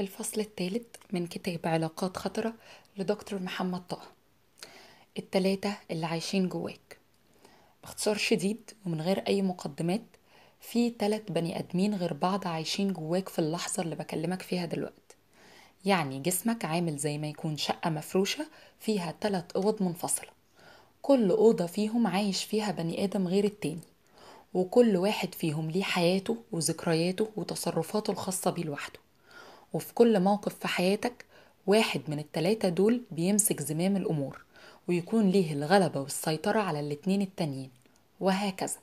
الفصل الثالث من كتاب علاقات خطرة لدكتور محمد طه. التلاتة اللي عايشين جواك. باختصار شديد ومن غير أي مقدمات في تلات بني آدمين غير بعض عايشين جواك في اللحظة اللي بكلمك فيها دلوقتي يعني جسمك عامل زي ما يكون شقة مفروشة فيها تلات أوض منفصلة. كل أوضة فيهم عايش فيها بني آدم غير التاني. وكل واحد فيهم ليه حياته وذكرياته وتصرفاته الخاصة بيه لوحده. وفي كل موقف في حياتك واحد من التلاتة دول بيمسك زمام الأمور ويكون ليه الغلبة والسيطرة على الاتنين التانيين وهكذا.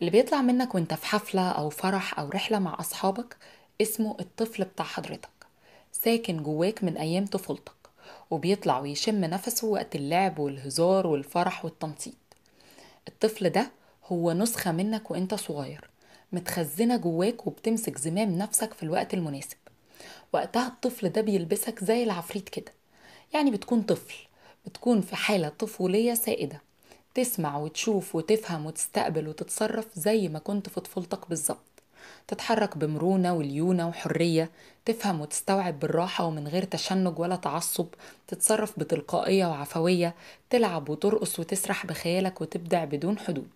اللي بيطلع منك وانت في حفلة أو فرح أو رحلة مع أصحابك اسمه الطفل بتاع حضرتك ساكن جواك من أيام طفولتك وبيطلع ويشم نفسه وقت اللعب والهزار والفرح والتنطيط الطفل ده هو نسخة منك وانت صغير متخزنة جواك وبتمسك زمام نفسك في الوقت المناسب. وقتها الطفل ده بيلبسك زي العفريت كده. يعني بتكون طفل بتكون في حالة طفولية سائدة. تسمع وتشوف وتفهم وتستقبل وتتصرف زي ما كنت في طفولتك بالظبط. تتحرك بمرونة وليونة وحرية تفهم وتستوعب بالراحة ومن غير تشنج ولا تعصب. تتصرف بتلقائية وعفوية تلعب وترقص وتسرح بخيالك وتبدع بدون حدود.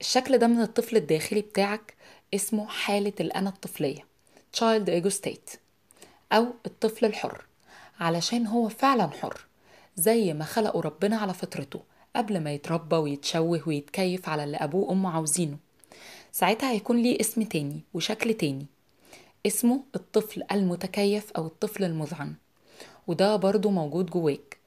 الشكل ده من الطفل الداخلي بتاعك اسمه حالة الأنا الطفلية. Child ego state أو الطفل الحر علشان هو فعلا حر زي ما خلقه ربنا على فطرته قبل ما يتربى ويتشوه ويتكيف على اللي أبوه وأمه عاوزينه. ساعتها هيكون ليه اسم تاني وشكل تاني اسمه الطفل المتكيف أو الطفل المذعن وده برضو موجود جواك.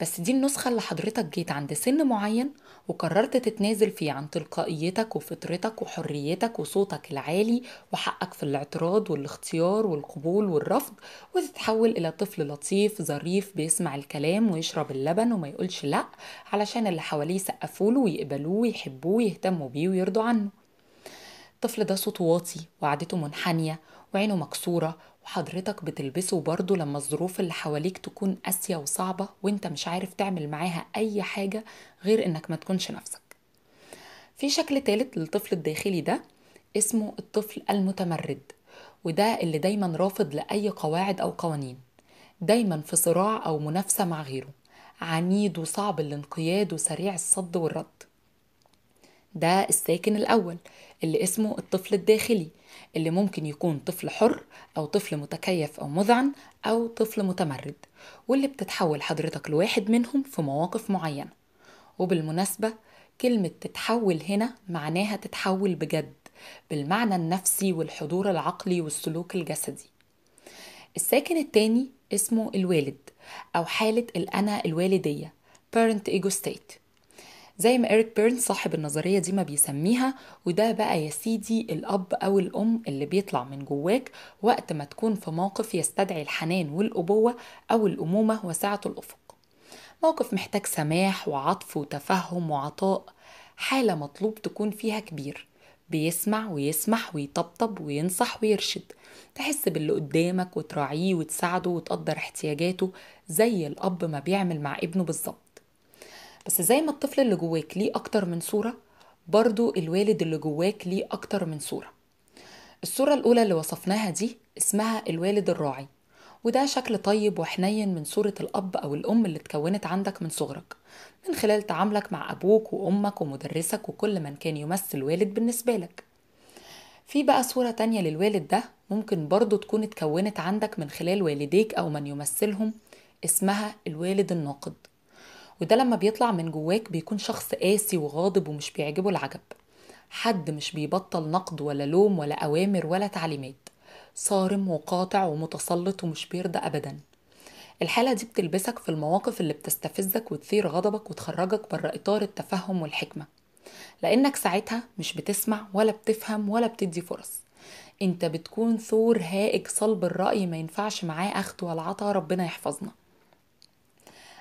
بس دي النسخة اللي حضرتك جيت عند سن معين وقررت تتنازل فيه عن تلقائيتك وفطرتك وحريتك وصوتك العالي وحقك في الاعتراض والاختيار والقبول والرفض وتتحول إلى طفل لطيف ظريف بيسمع الكلام ويشرب اللبن وما يقولش لأ علشان اللي حواليه يسقفوله ويقبلوه ويحبوه ويهتموا بيه ويرضوا عنه. الطفل ده صوته واطي وعادته منحنية وعينه مكسورة وحضرتك بتلبسه برضه لما الظروف اللي حواليك تكون قاسية وصعبة وانت مش عارف تعمل معاها أي حاجة غير إنك ما تكونش نفسك. في شكل تالت للطفل الداخلي ده اسمه الطفل المتمرد وده اللي دايما رافض لأي قواعد أو قوانين. دايما في صراع أو منافسة مع غيره. عنيد وصعب الانقياد وسريع الصد والرد. ده الساكن الأول اللي اسمه الطفل الداخلي اللي ممكن يكون طفل حر أو طفل متكيف أو مذعن أو طفل متمرد واللي بتتحول حضرتك لواحد منهم في مواقف معينة. وبالمناسبة كلمة تتحول هنا معناها تتحول بجد بالمعنى النفسي والحضور العقلي والسلوك الجسدي. الساكن التاني اسمه الوالد أو حالة الأنا الوالدية parent ego state. زي ما إريك بيرن صاحب النظرية دي ما بيسميها وده بقى يا سيدي الأب أو الأم اللي بيطلع من جواك وقت ما تكون في موقف يستدعي الحنان والأبوة أو الأمومة وسعة الأفق. موقف محتاج سماح وعطف وتفهم وعطاء حالة مطلوب تكون فيها كبير. بيسمع ويسمح ويطبطب وينصح ويرشد. تحس باللي قدامك وتراعيه وتساعده وتقدر احتياجاته زي الأب ما بيعمل مع ابنه بالظبط. بس زي ما الطفل اللي جواك ليه أكتر من صورة برضو الوالد اللي جواك ليه أكتر من صورة. الصورة الأولى اللي وصفناها دي اسمها الوالد الراعي وده شكل طيب وحنين من صورة الأب أو الأم اللي اتكونت عندك من صغرك من خلال تعاملك مع أبوك وأمك ومدرسك وكل من كان يمثل والد بالنسبة لك. في بقى صورة تانية للوالد ده ممكن برضو تكون اتكونت عندك من خلال والديك أو من يمثلهم اسمها الوالد الناقد. وده لما بيطلع من جواك بيكون شخص قاسي وغاضب ومش بيعجبه العجب. حد مش بيبطل نقد ولا لوم ولا أوامر ولا تعليمات. صارم وقاطع ومتسلط ومش بيرضى أبدا. الحالة دي بتلبسك في المواقف اللي بتستفزك وتثير غضبك وتخرجك بره إطار التفهم والحكمة. لأنك ساعتها مش بتسمع ولا بتفهم ولا بتدي فرص. أنت بتكون ثور هائج صلب الرأي ما ينفعش معاه أخد ولا عطا ربنا يحفظنا.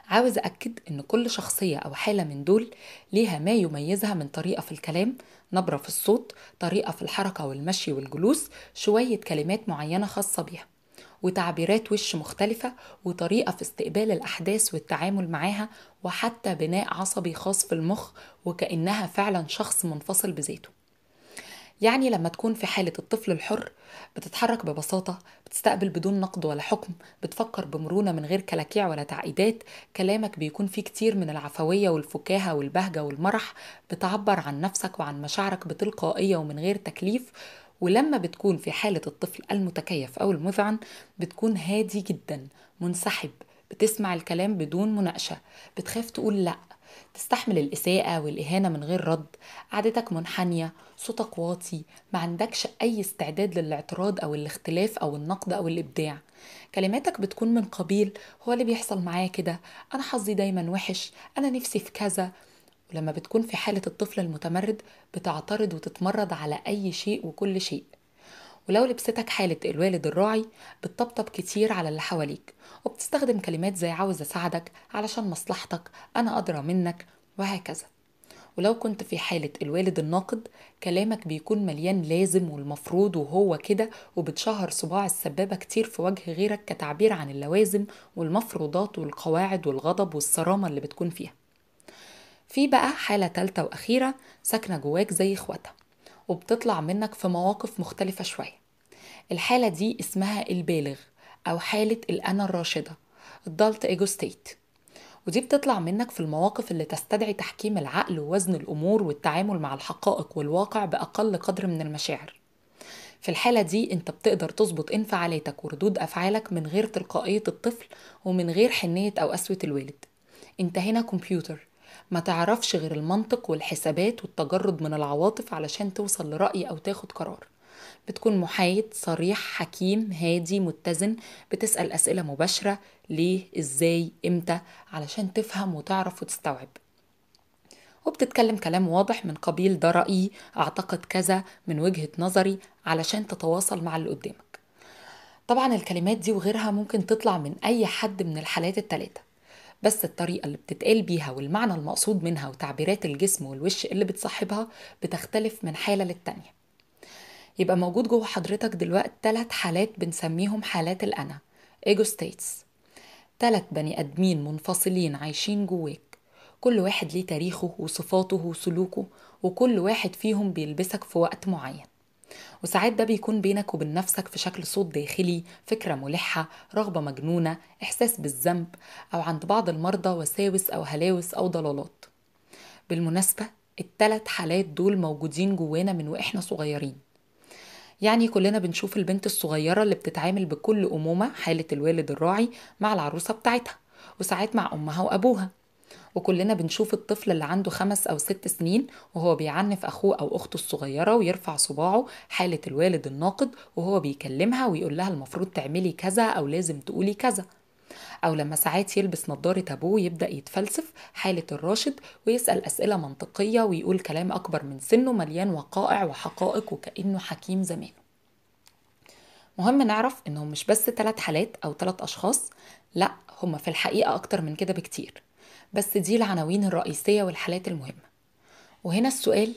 عاوز أكد إن كل شخصية أو حالة من دول ليها ما يميزها من طريقة في الكلام نبرة في الصوت طريقة في الحركة والمشي والجلوس شوية كلمات معينة خاصة بيها وتعبيرات وش مختلفة وطريقة في استقبال الأحداث والتعامل معاها وحتى بناء عصبي خاص في المخ وكأنها فعلا شخص منفصل بذاته. يعني لما تكون في حالة الطفل الحر بتتحرك ببساطة بتستقبل بدون نقد ولا حكم بتفكر بمرونة من غير كلاكيع ولا تعقيدات كلامك بيكون فيه كتير من العفوية والفكاهة والبهجة والمرح بتعبر عن نفسك وعن مشاعرك بتلقائية ومن غير تكليف ولما بتكون في حالة الطفل المتكيف أو المذعن بتكون هادي جدا منسحب بتسمع الكلام بدون مناقشة بتخاف تقول لأ تستحمل الإساءة والإهانة من غير رد قعدتك منحنية صوتك واطي ما عندكش أي استعداد للاعتراض أو الاختلاف أو النقد أو الإبداع. كلماتك بتكون من قبيل هو اللي بيحصل معايا كده. أنا حظي دايما وحش أنا نفسي في كذا. ولما بتكون في حالة الطفل المتمرد بتعترض وتتمرد على أي شيء وكل شيء. ولو لبستك حالة الوالد الراعي بتطبطب كتير على اللي حواليك وبتستخدم كلمات زي عاوز أساعدك علشان مصلحتك أنا أدرى منك وهكذا. ولو كنت في حالة الوالد الناقد كلامك بيكون مليان لازم والمفروض وهو كده وبتشهر صباع السبابة كتير في وجه غيرك كتعبير عن اللوازم والمفروضات والقواعد والغضب والصرامة اللي بتكون فيها. في بقى حالة تالتة وأخيرة ساكنة جواك زي إخواتها وبتطلع منك في مواقف مختلفة شوية. الحالة دي اسمها البالغ أو حالة الأنا الراشدة ال adult ego state ودي بتطلع منك في المواقف اللي تستدعي تحكيم العقل ووزن الأمور والتعامل مع الحقائق والواقع بأقل قدر من المشاعر. في الحالة دي أنت بتقدر تظبط انفعالاتك وردود أفعالك من غير تلقائية الطفل ومن غير حنية أو قسوة الوالد. أنت هنا كمبيوتر ما تعرفش غير المنطق والحسابات والتجرد من العواطف علشان توصل لرأي أو تاخد قرار. بتكون محايد صريح حكيم هادي متزن بتسأل أسئلة مباشرة ليه إزاي إمتى علشان تفهم وتعرف وتستوعب. وبتتكلم كلام واضح من قبيل ده رأيي أعتقد كذا من وجهة نظري علشان تتواصل مع اللي قدامك. طبعا الكلمات دي وغيرها ممكن تطلع من أي حد من الحالات التلاتة. بس الطريقة اللي بتتقال بيها والمعنى المقصود منها وتعبيرات الجسم والوش اللي بتصاحبها بتختلف من حالة للتانية. يبقى موجود جوه حضرتك دلوقتي ثلاث حالات بنسميهم حالات الأنا. ego states ثلاث بني آدمين منفصلين عايشين جواك. كل واحد ليه تاريخه وصفاته وسلوكه وكل واحد فيهم بيلبسك في وقت معين. وساعات ده بيكون بينك وبين نفسك في شكل صوت داخلي فكرة ملحة رغبة مجنونة إحساس بالذنب أو عند بعض المرضى وساوس أو هلاوس أو ضلالات. بالمناسبة التلات حالات دول موجودين جوانا من وإحنا صغيرين. يعني كلنا بنشوف البنت الصغيرة اللي بتتعامل بكل أمومة حالة الوالد الراعي مع العروسة بتاعتها وساعات مع أمها وأبوها. وكلنا بنشوف الطفل اللي عنده خمس أو ست سنين وهو بيعنف أخوه أو أخته الصغيرة ويرفع صباعه حالة الوالد الناقد وهو بيكلمها ويقول لها المفروض تعملي كذا أو لازم تقولي كذا. أو لما ساعات يلبس نظارة أبوه يبدأ يتفلسف حالة الراشد ويسأل أسئلة منطقية ويقول كلام أكبر من سنه مليان وقائع وحقائق وكأنه حكيم زمانه. مهم نعرف إنهم مش بس ثلاث حالات أو ثلاث أشخاص لأ هما في الحقيقة أكتر من كده بكتير. بس دي العناوين الرئيسية والحالات المهمة. وهنا السؤال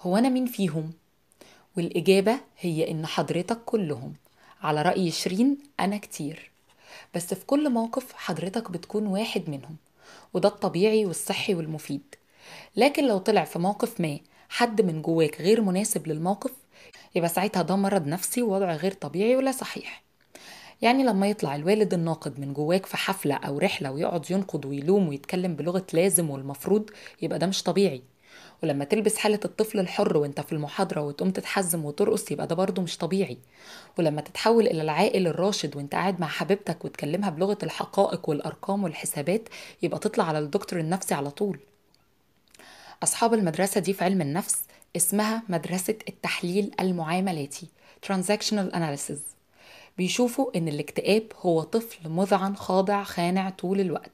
هو أنا مين فيهم؟ والإجابة هي إن حضرتك كلهم. على رأي شيرين أنا كتير. بس في كل موقف حضرتك بتكون واحد منهم وده الطبيعي والصحي والمفيد. لكن لو طلع في موقف ما حد من جواك غير مناسب للموقف يبقى ساعتها ده مرض نفسي ووضع غير طبيعي ولا صحيح. يعني لما يطلع الوالد الناقد من جواك في حفلة أو رحلة ويقعد ينقد ويلوم ويتكلم بلغة لازم والمفروض يبقى ده مش طبيعي. ولما تلبس حالة الطفل الحر وانت في المحاضرة وتقوم تتحزم وترقص يبقى ده برضه مش طبيعي. ولما تتحول إلى العاقل الراشد وانت قاعد مع حبيبتك وتكلمها بلغة الحقائق والأرقام والحسابات يبقى تطلع على الدكتور النفسي على طول. أصحاب المدرسة دي في علم النفس اسمها مدرسة التحليل المعاملاتي Transactional Analysis. بيشوفوا إن الاكتئاب هو طفل مذعن خاضع خانع طول الوقت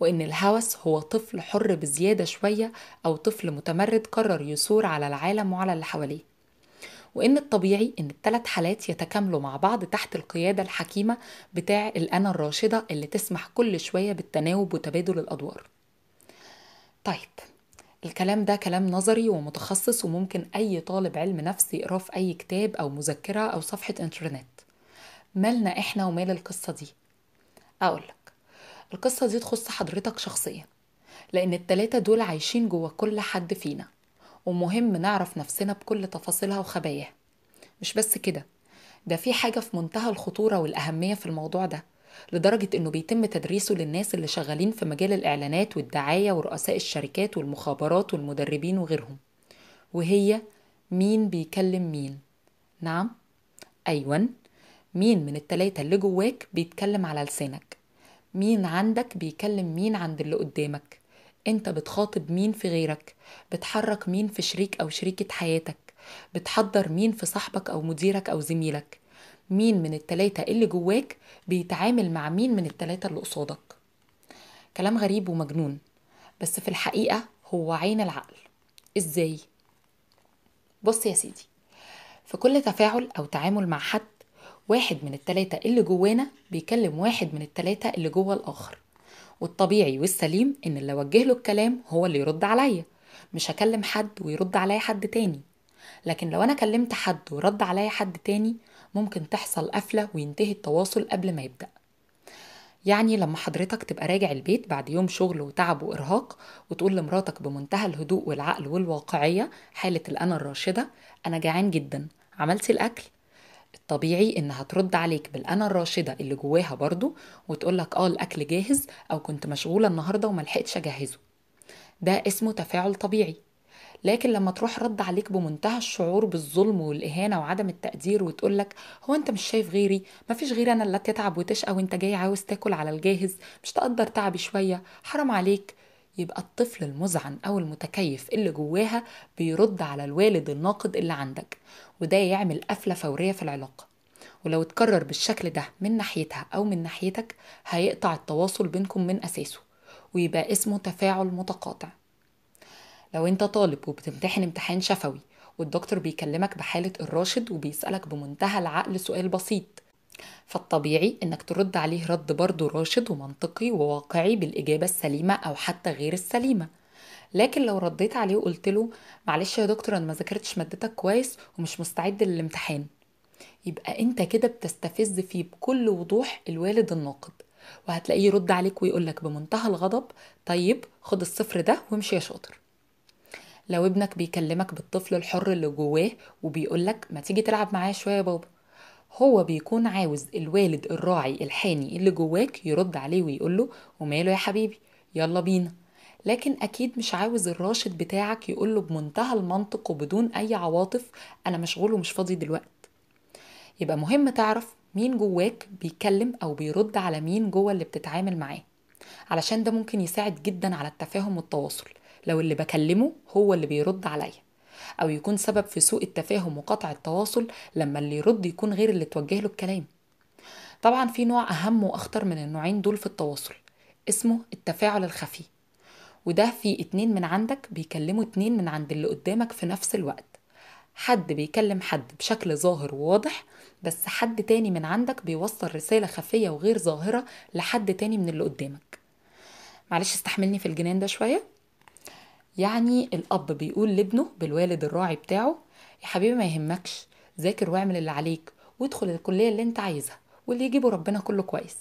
وإن الهوس هو طفل حر بزيادة شوية أو طفل متمرد قرر يثور على العالم وعلى اللي حواليه وإن الطبيعي إن الثلاث حالات يتكاملوا مع بعض تحت القيادة الحكيمة بتاع الأنا الراشدة اللي تسمح كل شوية بالتناوب وتبادل الأدوار. طيب الكلام ده كلام نظري ومتخصص وممكن أي طالب علم نفس يقراه في أي كتاب أو مذكرة أو صفحة إنترنت. مالنا إحنا ومال القصة دي؟ أقولك القصة دي تخص حضرتك شخصيا لأن التلاتة دول عايشين جوه كل حد فينا ومهم نعرف نفسنا بكل تفاصيلها وخباياها. مش بس كده ده في حاجة في منتهى الخطورة والأهمية في الموضوع ده لدرجة إنه بيتم تدريسه للناس اللي شغالين في مجال الإعلانات والدعاية ورؤساء الشركات والمخابرات والمدربين وغيرهم. وهي مين بيكلم مين؟ نعم أيوة مين من التلاتة اللي جواك بيتكلم على لسانك؟ مين عندك بيكلم مين عند اللي قدامك؟ انت بتخاطب مين في غيرك؟ بتحرك مين في شريك أو شريكة حياتك؟ بتحضر مين في صاحبك أو مديرك أو زميلك؟ مين من التلاتة اللي جواك بيتعامل مع مين من التلاتة اللي قصادك؟ كلام غريب ومجنون بس في الحقيقة هو عين العقل. إزاي؟ بص يا سيدي في كل تفاعل أو تعامل مع حد واحد من التلاتة اللي جوانا بيكلم واحد من التلاتة اللي جوا الآخر. والطبيعي والسليم إن اللي أوجه له الكلام هو اللي يرد عليا. مش هكلم حد ويرد عليا حد تاني. لكن لو أنا كلمت حد ورد عليا حد تاني ممكن تحصل قفلة وينتهي التواصل قبل ما يبدأ. يعني لما حضرتك تبقى راجع البيت بعد يوم شغل وتعب وإرهاق وتقول لمراتك بمنتهى الهدوء والعقل والواقعية حالة الأنا الراشدة أنا جعان جدا. عملتي الأكل؟ الطبيعي انها ترد عليك بالأنا الراشدة اللي جواها برضو وتقولك آه الأكل جاهز أو كنت مشغولة النهارده وملحقتش أجهزه. ده اسمه تفاعل طبيعي. لكن لما تروح رد عليك بمنتهى الشعور بالظلم والإهانة وعدم التقدير وتقولك هو أنت مش شايف غيري؟ مفيش غيري أنا اللي تتعب وتشقى وأنت جاي عاوز تاكل على الجاهز؟ مش تقدر تعبي شوية؟ حرام عليك. يبقى الطفل المذعن أو المتكيف اللي جواها بيرد على الوالد الناقد اللي عندك. وده يعمل قفلة فورية في العلاقة. ولو اتكرر بالشكل ده من ناحيتها أو من ناحيتك هيقطع التواصل بينكم من أساسه ويبقى اسمه تفاعل متقاطع. لو أنت طالب وبتمتحن امتحان شفوي والدكتور بيكلمك بحالة الراشد وبيسألك بمنتهى العقل سؤال بسيط فالطبيعي إنك ترد عليه رد برضه راشد ومنطقي وواقعي بالإجابة السليمة أو حتى غير السليمة. لكن لو رديت عليه وقلت له معلش يا دكتور أنا ما ذاكرتش مادتك كويس ومش مستعد للامتحان. يبقى أنت كده بتستفز فيه بكل وضوح الوالد الناقد. وهتلاقيه يرد عليك ويقولك بمنتهى الغضب طيب خد الصفر ده وامشي يا شاطر. لو ابنك بيكلمك بالطفل الحر اللي جواه وبيقولك ما تيجي تلعب معايا شوية يا بابا. هو بيكون عاوز الوالد الراعي الحاني اللي جواك يرد عليه ويقوله وماله يا حبيبي؟ يلا بينا. لكن أكيد مش عاوز الراشد بتاعك يقوله بمنتهى المنطق وبدون أي عواطف أنا مشغول ومش فاضي دلوقت. يبقى مهم تعرف مين جواك بيتكلم أو بيرد على مين جوا اللي بتتعامل معاه. علشان ده ممكن يساعد جدا على التفاهم والتواصل. لو اللي بكلمه هو اللي بيرد عليا. أو يكون سبب في سوء التفاهم وقطع التواصل لما اللي يرد يكون غير اللي توجه له الكلام. طبعا في نوع أهم وأخطر من النوعين دول في التواصل اسمه التفاعل الخفي. وده في اتنين من عندك بيكلموا اتنين من عند اللي قدامك في نفس الوقت. حد بيكلم حد بشكل ظاهر وواضح بس حد تاني من عندك بيوصل رسالة خفية وغير ظاهرة لحد تاني من اللي قدامك. معلش استحملني في الجنان ده شوية. يعني الأب بيقول لابنه بالوالد الراعي بتاعه يا حبيبي ما يهمكش ذاكر واعمل اللي عليك وادخل الكلية اللي انت عايزها واللي يجيبه ربنا كله كويس.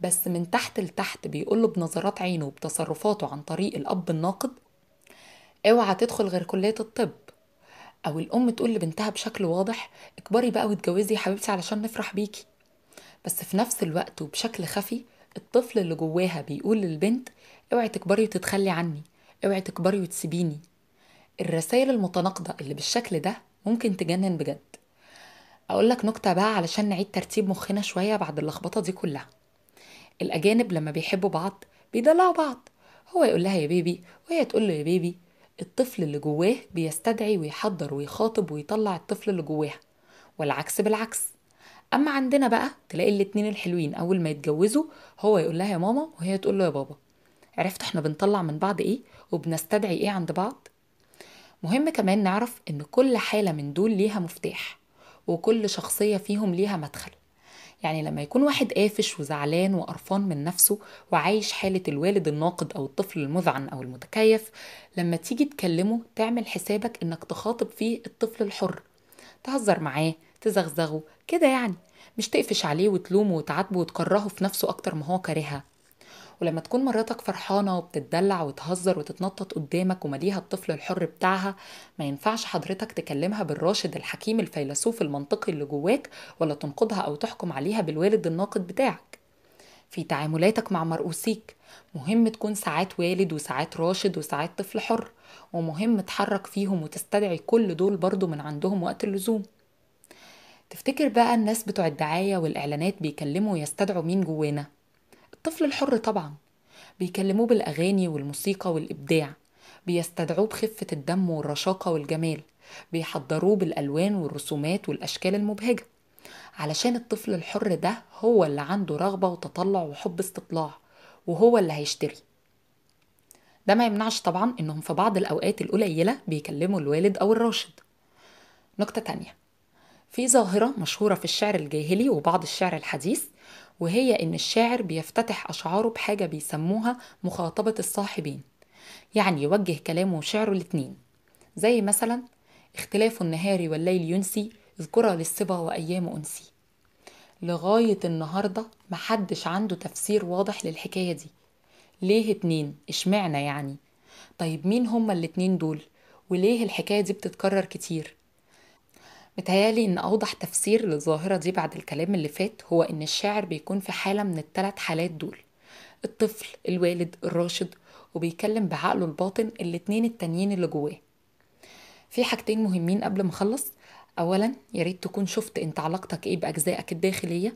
بس من تحت لتحت بيقوله بنظرات عينه وبتصرفاته عن طريق الأب الناقد أوعى تدخل غير كلية الطب. أو الأم تقول لبنتها بشكل واضح اكبري بقى واتجوزي يا حبيبتي علشان نفرح بيكي. بس في نفس الوقت وبشكل خفي الطفل اللي جواها بيقول للبنت اوعي تكبري وتتخلي عني اوعي تكبري وتسيبيني. الرسائل المتناقضة اللي بالشكل ده ممكن تجنن بجد. أقول لك نكتة بقى علشان نعيد ترتيب مخنا شوية بعد اللخبطة دي كلها. الأجانب لما بيحبوا بعض بيدلعوا بعض. هو يقول لها يا بيبي وهي تقول له يا بيبي الطفل اللي جواه بيستدعي ويحضر ويخاطب ويطلع الطفل اللي جواها والعكس بالعكس. أما عندنا بقى تلاقي الاتنين الحلوين أول ما يتجوزوا هو يقول لها يا ماما وهي تقول له يا بابا. عرفت إحنا بنطلع من بعض إيه وبنستدعي إيه عند بعض؟ مهم كمان نعرف إن كل حالة من دول ليها مفتاح وكل شخصية فيهم ليها مدخل. يعني لما يكون واحد قافش وزعلان وقرفان من نفسه وعايش حالة الوالد الناقد أو الطفل المذعن أو المتكيف لما تيجي تكلمه تعمل حسابك إنك تخاطب فيه الطفل الحر. تهزر معاه تزغزغه كده يعني. مش تقفش عليه وتلومه وتعاتبه وتكرهه في نفسه أكتر ما هو كارهها. ولما تكون مراتك فرحانة وبتتدلع وتهزر وتتنطط قدامك ومليها الطفل الحر بتاعها ما ينفعش حضرتك تكلمها بالراشد الحكيم الفيلسوف المنطقي اللي جواك ولا تنقدها أو تحكم عليها بالوالد الناقد بتاعك. في تعاملاتك مع مرؤوسيك مهم تكون ساعات والد وساعات راشد وساعات طفل حر ومهم تحرك فيهم وتستدعي كل دول برضو من عندهم وقت اللزوم. تفتكر بقى الناس بتوع الدعاية والإعلانات بيكلموا ويستدعوا مين جوانا؟ الطفل الحر طبعا. بيكلموه بالأغاني والموسيقى والإبداع. بيستدعوه بخفة الدم والرشاقة والجمال. بيحضروه بالألوان والرسومات والأشكال المبهجة. علشان الطفل الحر ده هو اللي عنده رغبة وتطلع وحب استطلاع. وهو اللي هيشتري. ده ما يمنعش طبعا إنهم في بعض الأوقات القليلة بيكلموا الوالد أو الراشد. نقطة تانية. في ظاهرة مشهورة في الشعر الجاهلي وبعض الشعر الحديث وهي إن الشاعر بيفتتح أشعاره بحاجة بيسموها مخاطبة الصاحبين يعني يوجه كلامه وشعره الاتنين. زي مثلا اختلاف النهار والليل ينسي اذكرى للصبا وأيام أنسي. لغاية النهاردة محدش عنده تفسير واضح للحكاية دي. ليه اتنين؟ اشمعنى يعني؟ طيب مين هما الاتنين دول؟ وليه الحكاية دي بتتكرر كتير؟ متهيألي إن أوضح تفسير للظاهرة دي بعد الكلام اللي فات هو إن الشاعر بيكون في حالة من الثلاث حالات دول الطفل الوالد الراشد وبيكلم بعقله الباطن الاتنين التانيين اللي جواه. في حاجتين مهمين قبل ما أخلص. اولا يا ريت تكون شفت أنت علاقتك إيه بأجزائك الداخلية؟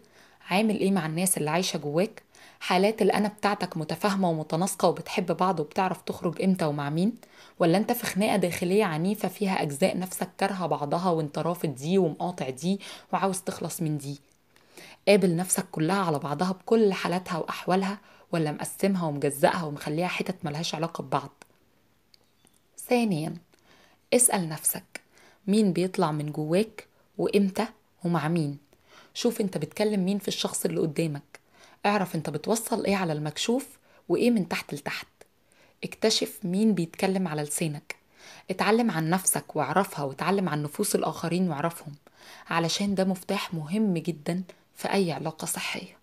عامل إيه مع الناس اللي عايشة جواك؟ حالات الانا بتاعتك متفاهمة ومتناسقة وبتحب بعض وبتعرف تخرج إمتى ومع مين؟ ولا أنت في خناقة داخلية عنيفة فيها أجزاء نفسك كارهة بعضها وأنت رافض دي ومقاطع دي وعاوز تخلص من دي؟ قابل نفسك كلها على بعضها بكل حالاتها وأحوالها ولا مقسمها ومجزأها ومخليها حتت ملهاش علاقة ببعض؟ ثانيا اسأل نفسك مين بيطلع من جواك وإمتى ومع مين؟ شوف أنت بتكلم مين في الشخص اللي قدامك. اعرف انت بتوصل إيه على المكشوف وايه من تحت لتحت. اكتشف مين بيتكلم على لسانك. اتعلم عن نفسك واعرفها واتعلم عن نفوس الآخرين واعرفهم علشان ده مفتاح مهم جدا في أي علاقة صحية.